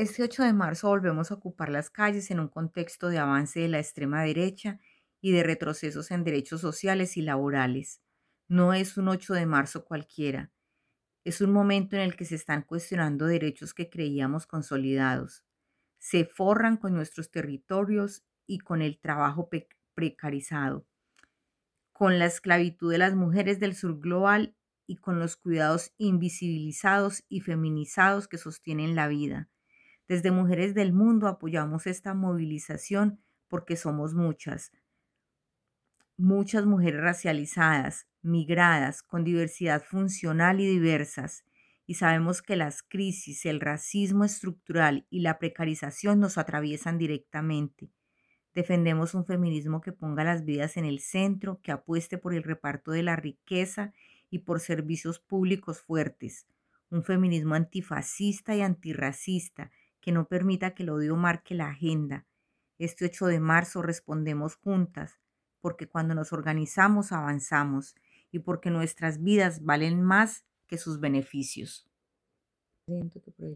Este 8 de marzo volvemos a ocupar las calles en un contexto de avance de la extrema derecha y de retrocesos en derechos sociales y laborales. No es un 8 de marzo cualquiera. Es un momento en el que se están cuestionando derechos que creíamos consolidados. Se forran con nuestros territorios y con el trabajo precarizado, con la esclavitud de las mujeres del sur global y con los cuidados invisibilizados y feminizados que sostienen la vida desde Mujeres del Mundo apoyamos esta movilización porque somos muchas, muchas mujeres racializadas, migradas, con diversidad funcional y diversas, y sabemos que las crisis, el racismo estructural y la precarización nos atraviesan directamente. Defendemos un feminismo que ponga las vidas en el centro, que apueste por el reparto de la riqueza y por servicios públicos fuertes, un feminismo antifascista y antirracista que no permita que el odio marque la agenda. Este 8 de marzo respondemos juntas, porque cuando nos organizamos avanzamos y porque nuestras vidas valen más que sus beneficios.